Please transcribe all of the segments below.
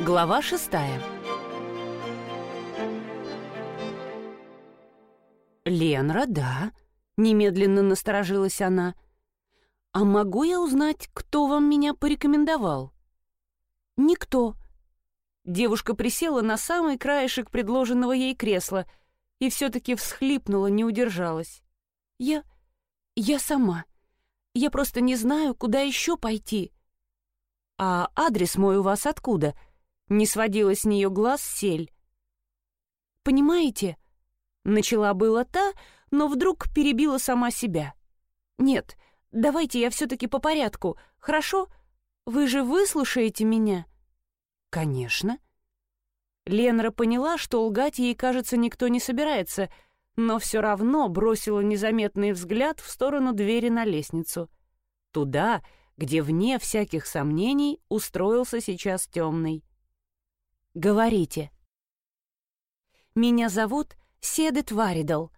Глава шестая. «Ленра, да», — немедленно насторожилась она. «А могу я узнать, кто вам меня порекомендовал?» «Никто». Девушка присела на самый краешек предложенного ей кресла и все-таки всхлипнула, не удержалась. «Я... я сама. Я просто не знаю, куда еще пойти». «А адрес мой у вас откуда?» Не сводила с нее глаз сель. «Понимаете?» Начала было та, но вдруг перебила сама себя. «Нет, давайте я все-таки по порядку, хорошо? Вы же выслушаете меня?» «Конечно». Ленра поняла, что лгать ей, кажется, никто не собирается, но все равно бросила незаметный взгляд в сторону двери на лестницу. Туда, где, вне всяких сомнений, устроился сейчас темный. Говорите. Меня зовут Седет Варидал.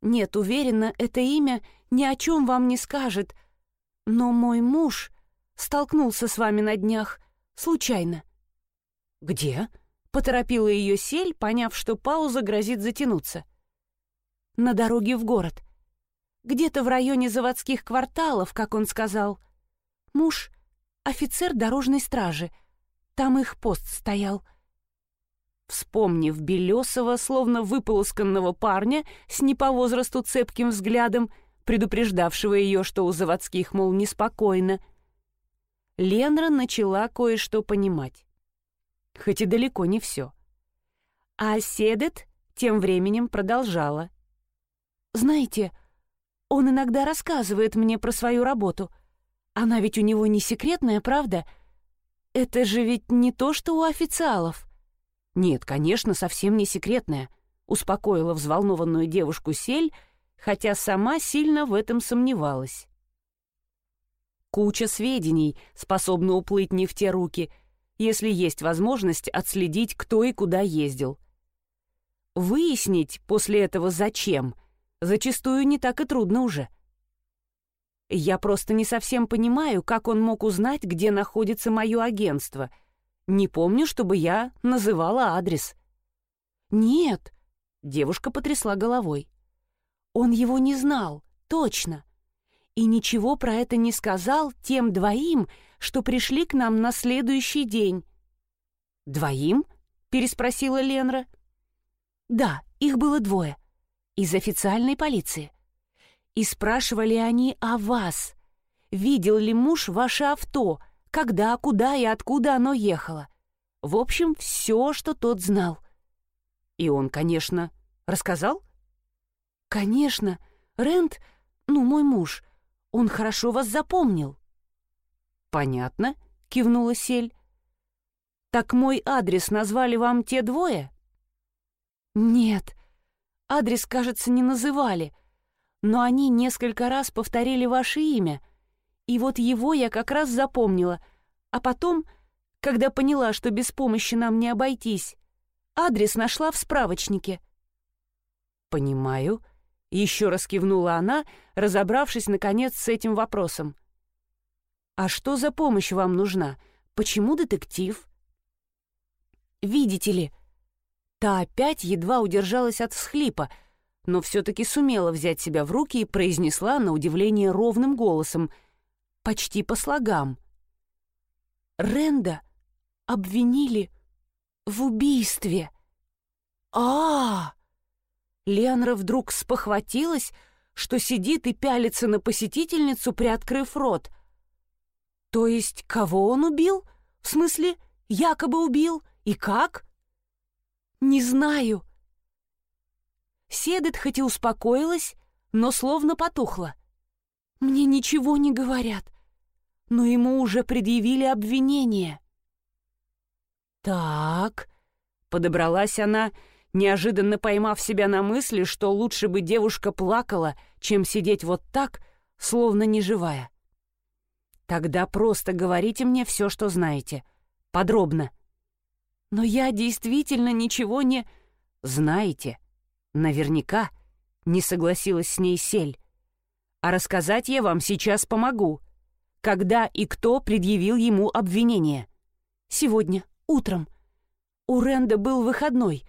Нет, уверена, это имя ни о чем вам не скажет, но мой муж столкнулся с вами на днях, случайно. Где? Поторопила ее сель, поняв, что пауза грозит затянуться. На дороге в город. Где-то в районе заводских кварталов, как он сказал. Муж — офицер дорожной стражи — там их пост стоял. Вспомнив Белесова, словно выполосканного парня с не по возрасту цепким взглядом, предупреждавшего ее, что у заводских, мол, неспокойно, Ленра начала кое-что понимать. Хоть и далеко не все. А Седет тем временем продолжала. «Знаете, он иногда рассказывает мне про свою работу. Она ведь у него не секретная, правда?» Это же ведь не то, что у официалов. Нет, конечно, совсем не секретное, успокоила взволнованную девушку Сель, хотя сама сильно в этом сомневалась. Куча сведений способна уплыть не в те руки, если есть возможность отследить, кто и куда ездил. Выяснить после этого зачем зачастую не так и трудно уже. Я просто не совсем понимаю, как он мог узнать, где находится мое агентство. Не помню, чтобы я называла адрес. Нет, девушка потрясла головой. Он его не знал, точно. И ничего про это не сказал тем двоим, что пришли к нам на следующий день. «Двоим?» — переспросила Ленра. «Да, их было двое. Из официальной полиции. И спрашивали они о вас. Видел ли муж ваше авто, когда, куда и откуда оно ехало. В общем, все, что тот знал. И он, конечно, рассказал? Конечно. Рент, ну, мой муж, он хорошо вас запомнил. Понятно, кивнула Сель. Так мой адрес назвали вам те двое? Нет, адрес, кажется, не называли — но они несколько раз повторили ваше имя, и вот его я как раз запомнила, а потом, когда поняла, что без помощи нам не обойтись, адрес нашла в справочнике». «Понимаю», — еще раз кивнула она, разобравшись, наконец, с этим вопросом. «А что за помощь вам нужна? Почему детектив?» «Видите ли...» Та опять едва удержалась от всхлипа — но все-таки сумела взять себя в руки и произнесла на удивление ровным голосом, почти по слогам. «Ренда обвинили в убийстве». А, -а, а Леонра вдруг спохватилась, что сидит и пялится на посетительницу, приоткрыв рот. «То есть кого он убил? В смысле, якобы убил? И как?» «Не знаю», Седет хоть и успокоилась, но словно потухла. «Мне ничего не говорят, но ему уже предъявили обвинение». «Так», — подобралась она, неожиданно поймав себя на мысли, что лучше бы девушка плакала, чем сидеть вот так, словно неживая. «Тогда просто говорите мне все, что знаете. Подробно». «Но я действительно ничего не...» «Знаете», Наверняка не согласилась с ней Сель. А рассказать я вам сейчас помогу. Когда и кто предъявил ему обвинение. Сегодня, утром. У Ренда был выходной.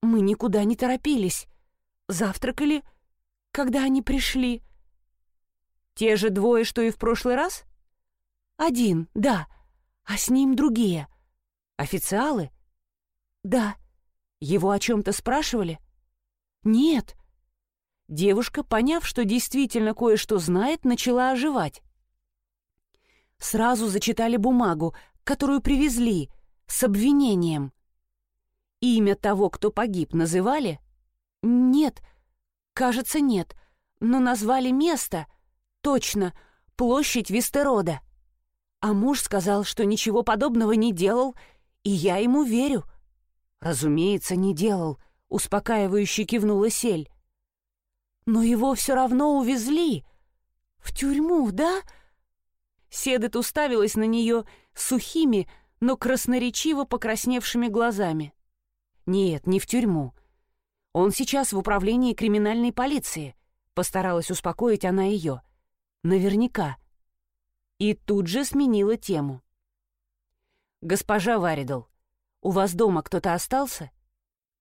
Мы никуда не торопились. Завтракали, когда они пришли. Те же двое, что и в прошлый раз? Один, да. А с ним другие. Официалы? Да. Его о чем-то спрашивали? Нет. Девушка, поняв, что действительно кое-что знает, начала оживать. Сразу зачитали бумагу, которую привезли, с обвинением. Имя того, кто погиб, называли? Нет, кажется, нет. Но назвали место. Точно, площадь Вестерода. А муж сказал, что ничего подобного не делал, и я ему верю. Разумеется, не делал, успокаивающе кивнула Сель. Но его все равно увезли. В тюрьму, да? Седет уставилась на нее сухими, но красноречиво покрасневшими глазами. Нет, не в тюрьму. Он сейчас в управлении криминальной полиции. Постаралась успокоить она ее. Наверняка. И тут же сменила тему. «Госпожа Варидл, у вас дома кто-то остался?»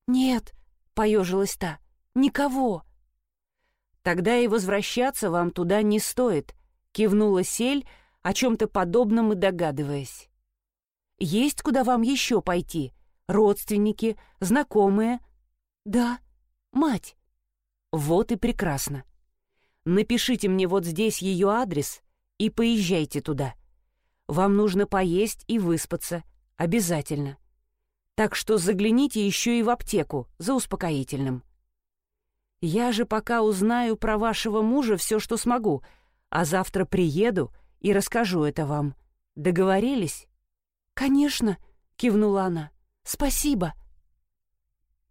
«Нет», — поежилась та, — «никого». «Тогда и возвращаться вам туда не стоит», — кивнула Сель, о чем-то подобном и догадываясь. «Есть куда вам еще пойти? Родственники, знакомые?» «Да, мать». «Вот и прекрасно. Напишите мне вот здесь ее адрес и поезжайте туда. Вам нужно поесть и выспаться. Обязательно. Так что загляните еще и в аптеку за успокоительным. Я же пока узнаю про вашего мужа все, что смогу, а завтра приеду и расскажу это вам. Договорились? Конечно, кивнула она. Спасибо.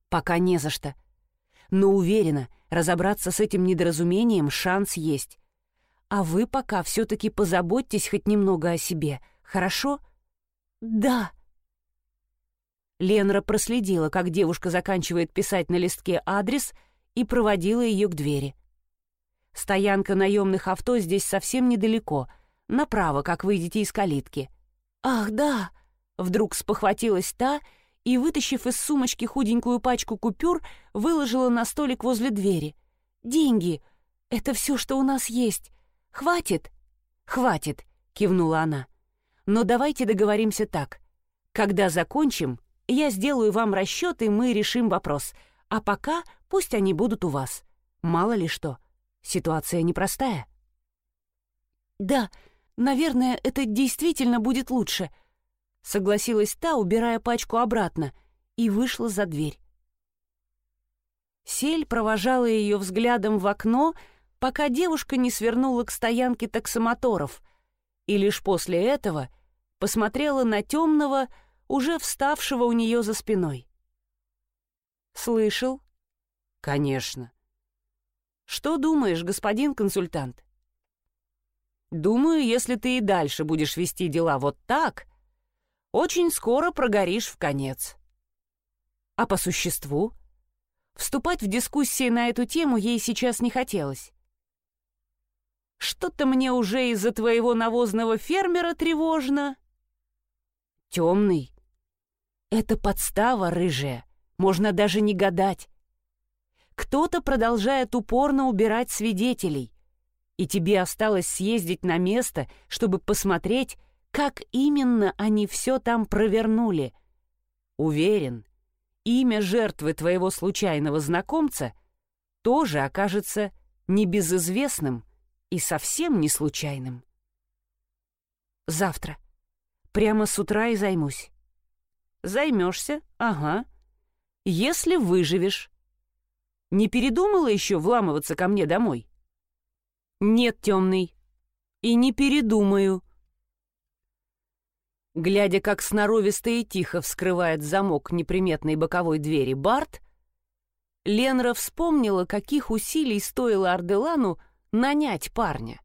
Пока не за что. Но уверена, разобраться с этим недоразумением шанс есть. А вы пока все-таки позаботьтесь хоть немного о себе, хорошо? Да. Ленра проследила, как девушка заканчивает писать на листке адрес и проводила ее к двери. Стоянка наемных авто здесь совсем недалеко, направо, как выйдете из калитки. «Ах, да!» — вдруг спохватилась та и, вытащив из сумочки худенькую пачку купюр, выложила на столик возле двери. «Деньги! Это все, что у нас есть. Хватит?» «Хватит!» — кивнула она. «Но давайте договоримся так. Когда закончим, я сделаю вам расчет, и мы решим вопрос. А пока пусть они будут у вас. Мало ли что. Ситуация непростая». «Да, наверное, это действительно будет лучше», — согласилась та, убирая пачку обратно, и вышла за дверь. Сель провожала ее взглядом в окно, пока девушка не свернула к стоянке таксомоторов, и лишь после этого посмотрела на темного, уже вставшего у нее за спиной. «Слышал?» «Конечно». «Что думаешь, господин консультант?» «Думаю, если ты и дальше будешь вести дела вот так, очень скоро прогоришь в конец». «А по существу?» Вступать в дискуссии на эту тему ей сейчас не хотелось. «Что-то мне уже из-за твоего навозного фермера тревожно». «Темный, это подстава рыжая, можно даже не гадать. Кто-то продолжает упорно убирать свидетелей, и тебе осталось съездить на место, чтобы посмотреть, как именно они все там провернули. Уверен, имя жертвы твоего случайного знакомца тоже окажется небезызвестным и совсем не случайным. Завтра. Прямо с утра и займусь. Займешься, ага. Если выживешь. Не передумала еще вламываться ко мне домой? Нет, темный. И не передумаю. Глядя, как сноровисто и тихо вскрывает замок неприметной боковой двери Барт, Ленра вспомнила, каких усилий стоило Арделану нанять парня.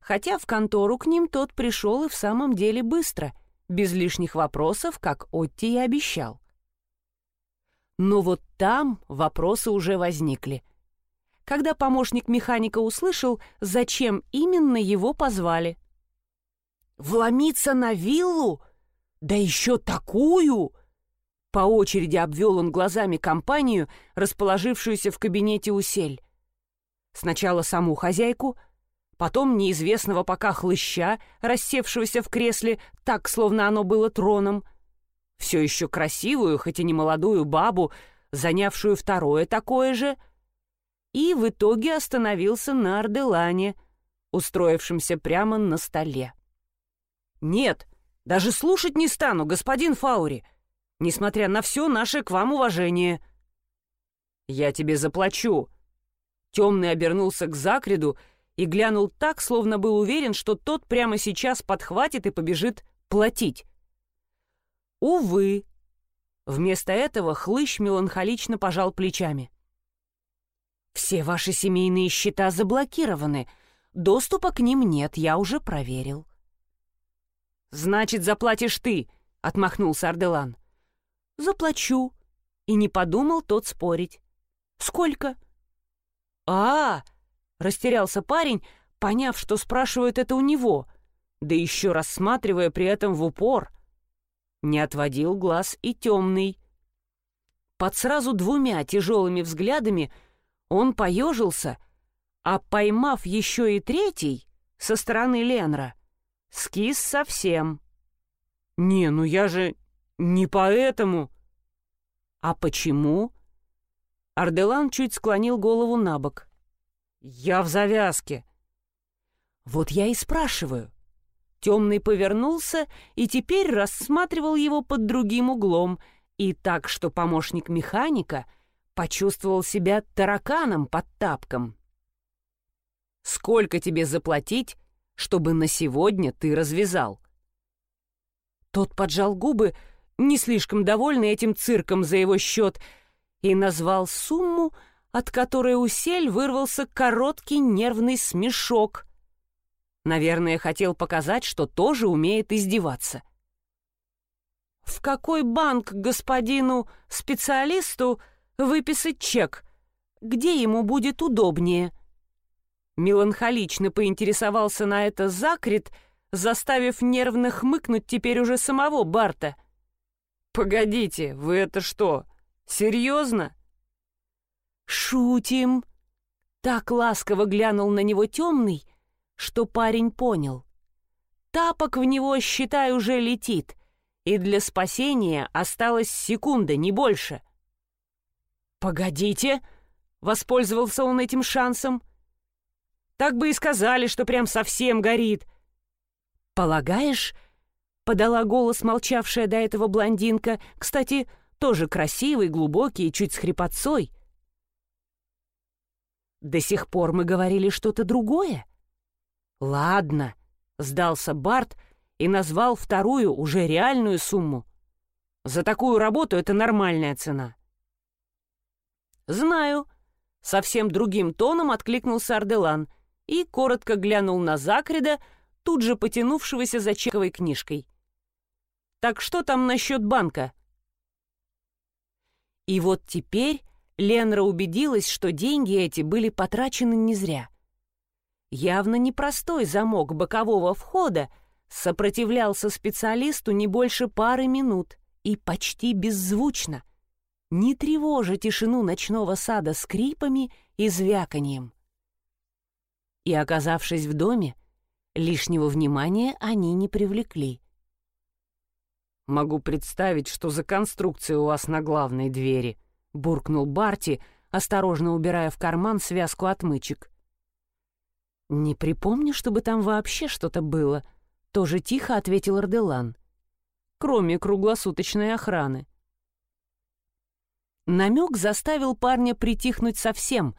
Хотя в контору к ним тот пришел и в самом деле быстро — без лишних вопросов, как Отти и обещал. Но вот там вопросы уже возникли. Когда помощник механика услышал, зачем именно его позвали. «Вломиться на виллу? Да еще такую!» По очереди обвел он глазами компанию, расположившуюся в кабинете усель. Сначала саму хозяйку, потом неизвестного пока хлыща, рассевшегося в кресле, так, словно оно было троном, все еще красивую, хоть и не молодую бабу, занявшую второе такое же, и в итоге остановился на Арделане, устроившемся прямо на столе. «Нет, даже слушать не стану, господин Фаури, несмотря на все наше к вам уважение». «Я тебе заплачу». Темный обернулся к Закреду и глянул так, словно был уверен, что тот прямо сейчас подхватит и побежит платить. Увы. Вместо этого хлыщ меланхолично пожал плечами. «Все ваши семейные счета заблокированы. Доступа к ним нет, я уже проверил». «Значит, заплатишь ты», — отмахнулся Арделан. «Заплачу». И не подумал тот спорить. «Сколько?» «А, -а, -а растерялся парень, поняв, что спрашивают это у него, да еще рассматривая при этом в упор. Не отводил глаз и темный. Под сразу двумя тяжелыми взглядами он поежился, а поймав еще и третий со стороны Ленра, скис совсем. «Не, ну я же не поэтому». «А почему?» Арделан чуть склонил голову на бок. «Я в завязке». «Вот я и спрашиваю. Темный повернулся и теперь рассматривал его под другим углом, и так, что помощник механика почувствовал себя тараканом под тапком. «Сколько тебе заплатить, чтобы на сегодня ты развязал?» Тот поджал губы, не слишком довольный этим цирком за его счет, и назвал сумму, от которой у Сель вырвался короткий нервный смешок. Наверное, хотел показать, что тоже умеет издеваться. «В какой банк господину специалисту выписать чек? Где ему будет удобнее?» Меланхолично поинтересовался на это Закрит, заставив нервно хмыкнуть теперь уже самого Барта. «Погодите, вы это что, серьезно?» «Шутим!» Так ласково глянул на него темный, что парень понял. Тапок в него, считай, уже летит, и для спасения осталась секунда, не больше. «Погодите!» — воспользовался он этим шансом. «Так бы и сказали, что прям совсем горит». «Полагаешь?» — подала голос молчавшая до этого блондинка, кстати, тоже красивый, глубокий, чуть с хрипотцой. «До сих пор мы говорили что-то другое?» «Ладно», — сдался Барт и назвал вторую, уже реальную сумму. «За такую работу это нормальная цена». «Знаю», — совсем другим тоном откликнулся Арделан и коротко глянул на Закрида, тут же потянувшегося за чековой книжкой. «Так что там насчет банка?» И вот теперь Ленра убедилась, что деньги эти были потрачены не зря — Явно непростой замок бокового входа сопротивлялся специалисту не больше пары минут и почти беззвучно, не тревожа тишину ночного сада скрипами и звяканьем. И, оказавшись в доме, лишнего внимания они не привлекли. «Могу представить, что за конструкция у вас на главной двери», — буркнул Барти, осторожно убирая в карман связку отмычек. «Не припомню, чтобы там вообще что-то было», — тоже тихо ответил Арделан. «Кроме круглосуточной охраны». Намек заставил парня притихнуть совсем,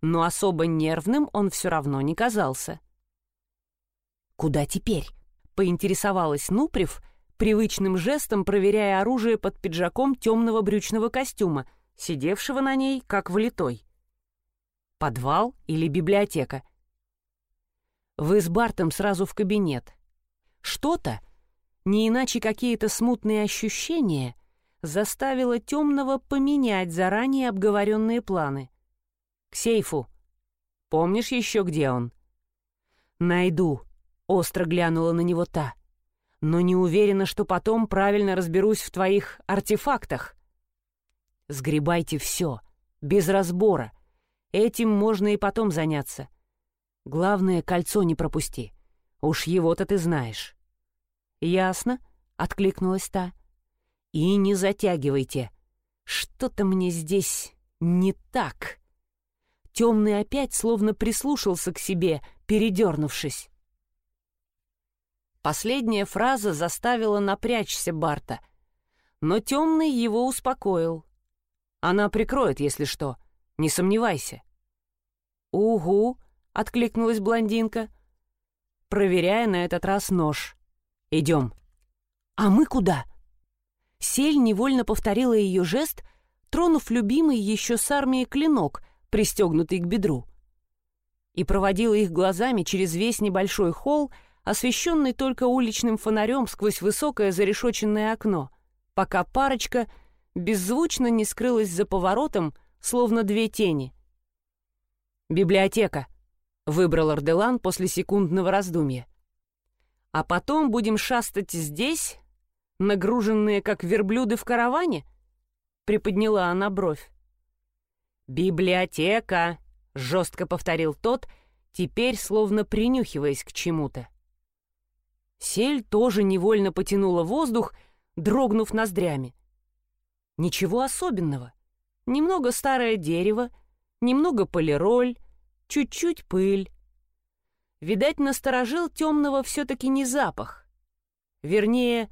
но особо нервным он все равно не казался. «Куда теперь?» — поинтересовалась Нуприв, привычным жестом проверяя оружие под пиджаком темного брючного костюма, сидевшего на ней как влитой. «Подвал или библиотека?» Вы с Бартом сразу в кабинет. Что-то, не иначе какие-то смутные ощущения, заставило темного поменять заранее обговоренные планы. К сейфу. Помнишь еще, где он? Найду. Остро глянула на него та. но не уверена, что потом правильно разберусь в твоих артефактах. Сгребайте все, без разбора. Этим можно и потом заняться. Главное, кольцо не пропусти. Уж его-то ты знаешь. «Ясно», — откликнулась та. «И не затягивайте. Что-то мне здесь не так». Темный опять словно прислушался к себе, передернувшись. Последняя фраза заставила напрячься Барта, но темный его успокоил. «Она прикроет, если что, не сомневайся». «Угу», — откликнулась блондинка, проверяя на этот раз нож. «Идем». «А мы куда?» Сель невольно повторила ее жест, тронув любимый еще с армией клинок, пристегнутый к бедру. И проводила их глазами через весь небольшой холл, освещенный только уличным фонарем сквозь высокое зарешоченное окно, пока парочка беззвучно не скрылась за поворотом, словно две тени. «Библиотека», — выбрал Арделан после секундного раздумья. «А потом будем шастать здесь, нагруженные, как верблюды в караване?» — приподняла она бровь. «Библиотека!» — жестко повторил тот, теперь словно принюхиваясь к чему-то. Сель тоже невольно потянула воздух, дрогнув ноздрями. Ничего особенного. Немного старое дерево, немного полироль, чуть-чуть пыль. Видать, насторожил темного все-таки не запах. Вернее,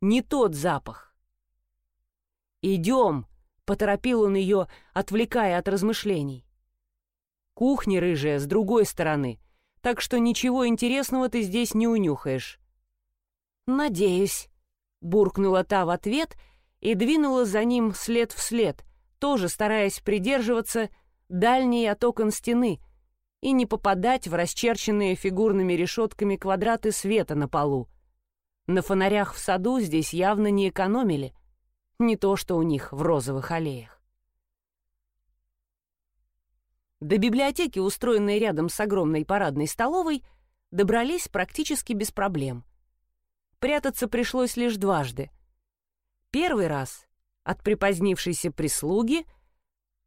не тот запах. «Идем!» — поторопил он ее, отвлекая от размышлений. «Кухня рыжая с другой стороны, так что ничего интересного ты здесь не унюхаешь». «Надеюсь», — буркнула та в ответ и двинула за ним след в след, тоже стараясь придерживаться дальней от окон стены и не попадать в расчерченные фигурными решетками квадраты света на полу. На фонарях в саду здесь явно не экономили, не то что у них в розовых аллеях. До библиотеки, устроенной рядом с огромной парадной столовой, добрались практически без проблем — Прятаться пришлось лишь дважды. Первый раз от припозднившейся прислуги,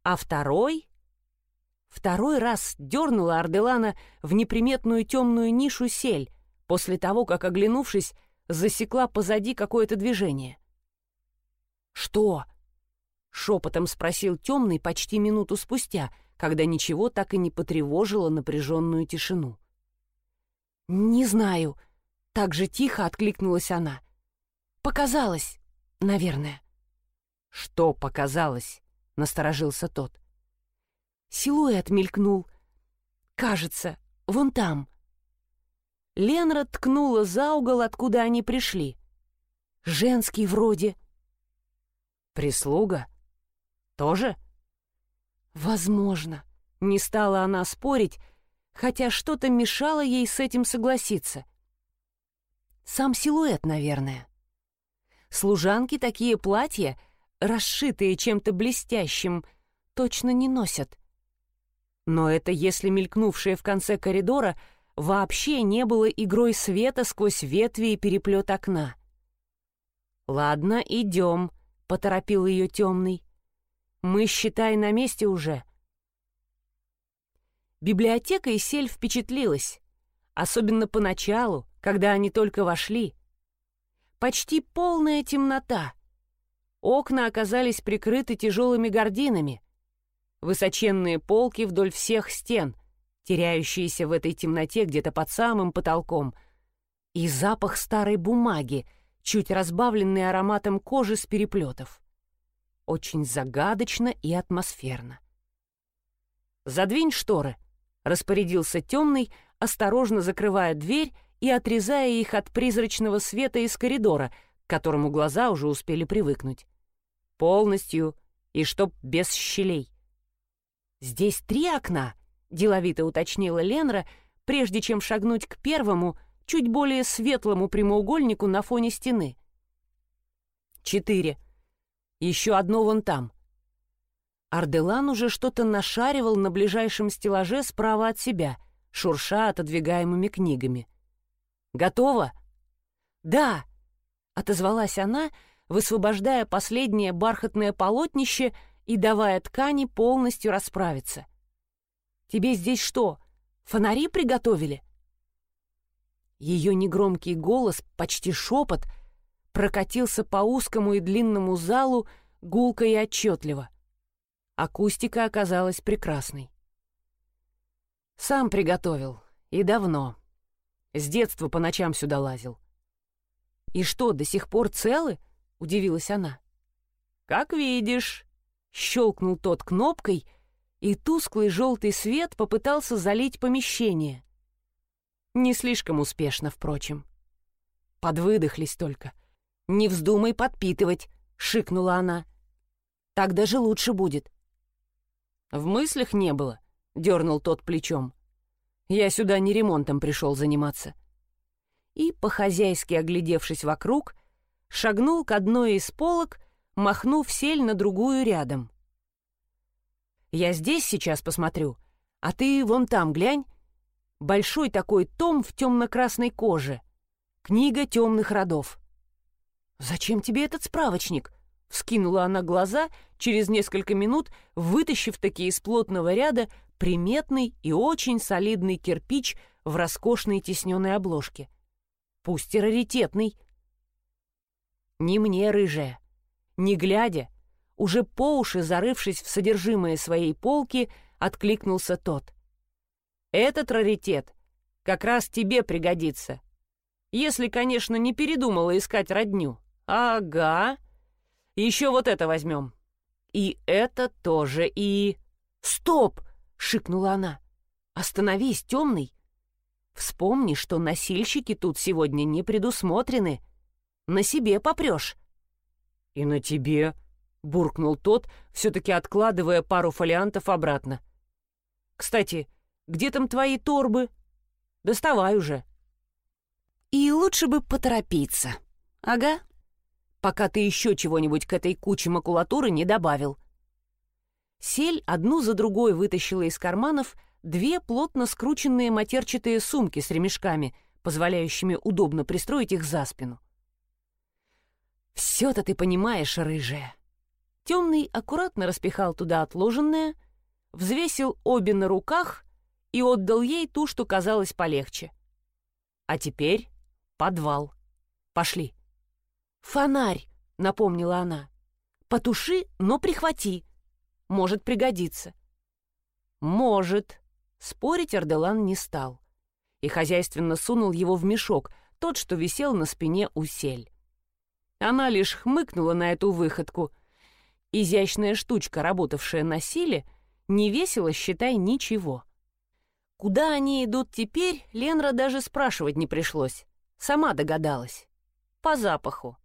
а второй... Второй раз дернула Арделана в неприметную темную нишу сель, после того, как, оглянувшись, засекла позади какое-то движение. «Что?» — шепотом спросил темный почти минуту спустя, когда ничего так и не потревожило напряженную тишину. «Не знаю», так же тихо откликнулась она. «Показалось, наверное». «Что показалось?» — насторожился тот. Силуэт мелькнул. «Кажется, вон там». Ленра ткнула за угол, откуда они пришли. «Женский вроде». «Прислуга? Тоже?» «Возможно». Не стала она спорить, хотя что-то мешало ей с этим согласиться. Сам силуэт, наверное. Служанки такие платья, расшитые чем-то блестящим, точно не носят. Но это если мелькнувшее в конце коридора вообще не было игрой света сквозь ветви и переплет окна. «Ладно, идем», — поторопил ее темный. «Мы, считай, на месте уже». Библиотека и сель впечатлилась, особенно поначалу, когда они только вошли. Почти полная темнота. Окна оказались прикрыты тяжелыми гардинами. Высоченные полки вдоль всех стен, теряющиеся в этой темноте где-то под самым потолком. И запах старой бумаги, чуть разбавленный ароматом кожи с переплетов. Очень загадочно и атмосферно. «Задвинь шторы», — распорядился темный, осторожно закрывая дверь и отрезая их от призрачного света из коридора, к которому глаза уже успели привыкнуть. Полностью, и чтоб без щелей. «Здесь три окна», — деловито уточнила Ленра, прежде чем шагнуть к первому, чуть более светлому прямоугольнику на фоне стены. «Четыре. Еще одно вон там». Арделан уже что-то нашаривал на ближайшем стеллаже справа от себя, шурша отодвигаемыми книгами — Готово?» «Да!» — отозвалась она, высвобождая последнее бархатное полотнище и давая ткани полностью расправиться. «Тебе здесь что, фонари приготовили?» Ее негромкий голос, почти шепот, прокатился по узкому и длинному залу гулко и отчетливо. Акустика оказалась прекрасной. «Сам приготовил. И давно. С детства по ночам сюда лазил». «И что, до сих пор целы?» — удивилась она. «Как видишь», — щелкнул тот кнопкой, и тусклый желтый свет попытался залить помещение. Не слишком успешно, впрочем. Подвыдохлись только. «Не вздумай подпитывать», — шикнула она. «Так даже лучше будет». «В мыслях не было», — дернул тот плечом. «Я сюда не ремонтом пришел заниматься». И, по-хозяйски оглядевшись вокруг, шагнул к одной из полок, махнув сель на другую рядом. «Я здесь сейчас посмотрю, а ты вон там глянь Большой такой том в темно-красной коже. Книга темных родов. «Зачем тебе этот справочник?» — вскинула она глаза, через несколько минут вытащив такие из плотного ряда приметный и очень солидный кирпич в роскошной тисненной обложке. Пусть и раритетный. Не мне, рыжая. Не глядя, уже по уши зарывшись в содержимое своей полки, откликнулся тот. Этот раритет как раз тебе пригодится. Если, конечно, не передумала искать родню. Ага. Еще вот это возьмем. И это тоже, и... Стоп! шикнула она. Остановись, темный. Вспомни, что носильщики тут сегодня не предусмотрены. На себе попрешь. И на тебе, буркнул тот, все-таки откладывая пару фолиантов обратно. Кстати, где там твои торбы? Доставай уже. И лучше бы поторопиться. Ага. Пока ты еще чего-нибудь к этой куче макулатуры не добавил. Сель одну за другой вытащила из карманов две плотно скрученные матерчатые сумки с ремешками, позволяющими удобно пристроить их за спину. «Все-то ты понимаешь, рыжая». Темный аккуратно распихал туда отложенное, взвесил обе на руках и отдал ей ту, что казалось полегче. А теперь подвал. Пошли. «Фонарь», — напомнила она. «Потуши, но прихвати. Может пригодиться». «Может». Спорить Арделан не стал. И хозяйственно сунул его в мешок, тот, что висел на спине у сель. Она лишь хмыкнула на эту выходку. Изящная штучка, работавшая на силе, не весила, считай, ничего. Куда они идут теперь, Ленра даже спрашивать не пришлось. Сама догадалась. По запаху.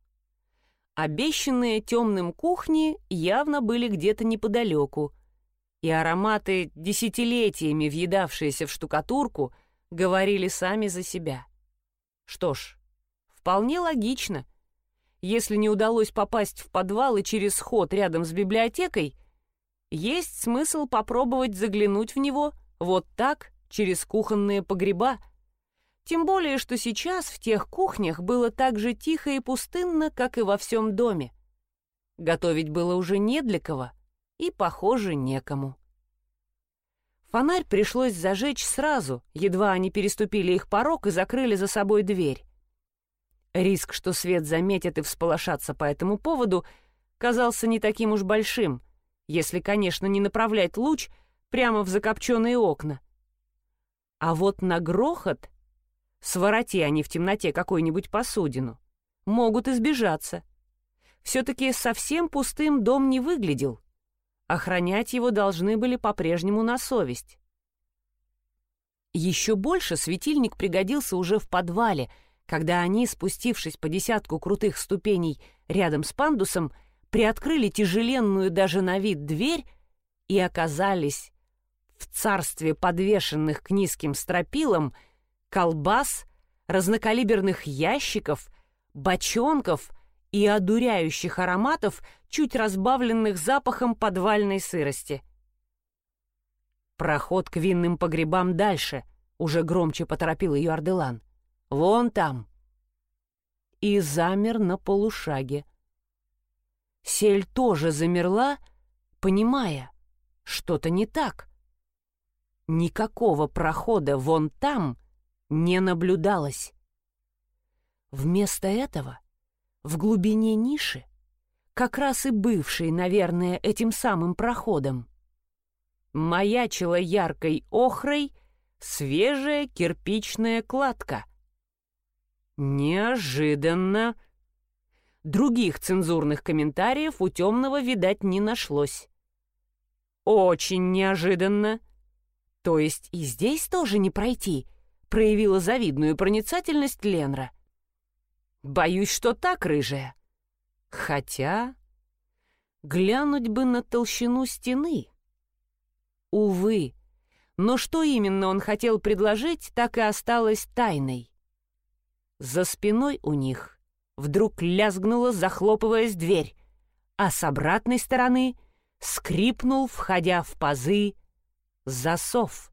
Обещанные темным кухни явно были где-то неподалеку, и ароматы, десятилетиями въедавшиеся в штукатурку, говорили сами за себя. Что ж, вполне логично. Если не удалось попасть в подвал и через ход рядом с библиотекой, есть смысл попробовать заглянуть в него вот так через кухонные погреба. Тем более, что сейчас в тех кухнях было так же тихо и пустынно, как и во всем доме. Готовить было уже не для кого и, похоже, некому. Фонарь пришлось зажечь сразу, едва они переступили их порог и закрыли за собой дверь. Риск, что свет заметит и всполошатся по этому поводу, казался не таким уж большим, если, конечно, не направлять луч прямо в закопченные окна — а вот на грохот, свороти они в темноте какую-нибудь посудину, могут избежаться. Все-таки совсем пустым дом не выглядел. Охранять его должны были по-прежнему на совесть. Еще больше светильник пригодился уже в подвале, когда они, спустившись по десятку крутых ступеней рядом с пандусом, приоткрыли тяжеленную даже на вид дверь и оказались в царстве подвешенных к низким стропилам колбас, разнокалиберных ящиков, бочонков и одуряющих ароматов, чуть разбавленных запахом подвальной сырости. Проход к винным погребам дальше, уже громче поторопил ее Арделан. Вон там. и замер на полушаге. Сель тоже замерла, понимая, что-то не так. Никакого прохода вон там не наблюдалось. Вместо этого в глубине ниши, как раз и бывшей, наверное, этим самым проходом, маячила яркой охрой свежая кирпичная кладка. Неожиданно. Других цензурных комментариев у темного, видать, не нашлось. Очень неожиданно. То есть и здесь тоже не пройти, проявила завидную проницательность Ленра. Боюсь, что так, рыжая. Хотя... Глянуть бы на толщину стены. Увы, но что именно он хотел предложить, так и осталось тайной. За спиной у них вдруг лязгнула, захлопываясь дверь, а с обратной стороны скрипнул, входя в пазы, засов.